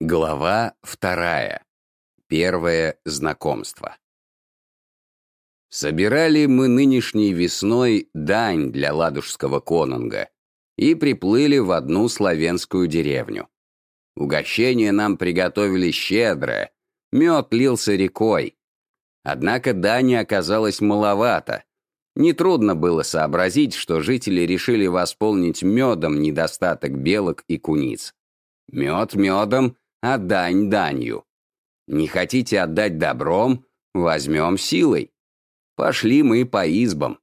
Глава вторая. Первое знакомство. Собирали мы нынешней весной дань для ладожского конунга и приплыли в одну славянскую деревню. Угощение нам приготовили щедрое, мед лился рекой. Однако дани оказалось маловато. Нетрудно было сообразить, что жители решили восполнить медом недостаток белок и куниц. Мед медом, а дань данью. Не хотите отдать добром? Возьмем силой. Пошли мы по избам.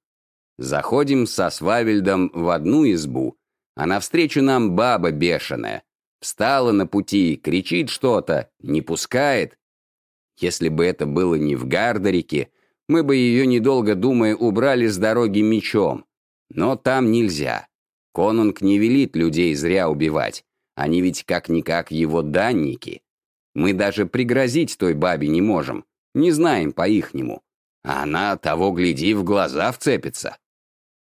Заходим со Свавельдом в одну избу, а навстречу нам баба бешеная. Встала на пути, кричит что-то, не пускает. Если бы это было не в Гардерике, мы бы ее, недолго думая, убрали с дороги мечом. Но там нельзя. Конунг не велит людей зря убивать. Они ведь как-никак его данники. Мы даже пригрозить той бабе не можем. Не знаем по-ихнему. А она, того гляди, в глаза вцепится.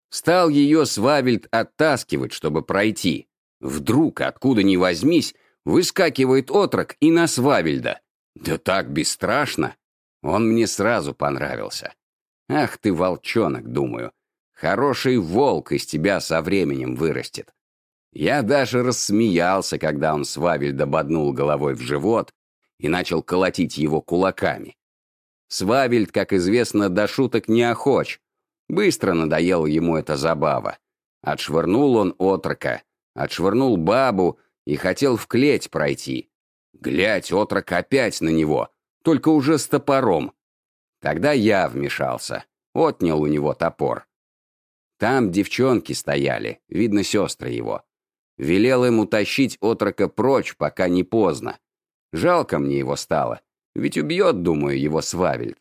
Стал ее Свавельд оттаскивать, чтобы пройти. Вдруг, откуда ни возьмись, выскакивает отрок и на Свавельда. Да так бесстрашно. Он мне сразу понравился. Ах ты, волчонок, думаю. Хороший волк из тебя со временем вырастет. Я даже рассмеялся, когда он Свавельда боднул головой в живот и начал колотить его кулаками. Свавельд, как известно, до шуток не охоч. Быстро надоела ему эта забава. Отшвырнул он отрока, отшвырнул бабу и хотел в клеть пройти. Глядь, отрок опять на него, только уже с топором. Тогда я вмешался, отнял у него топор. Там девчонки стояли, видно, сестры его. Велел им утащить отрока прочь, пока не поздно. Жалко мне его стало, ведь убьет, думаю, его Свавельд.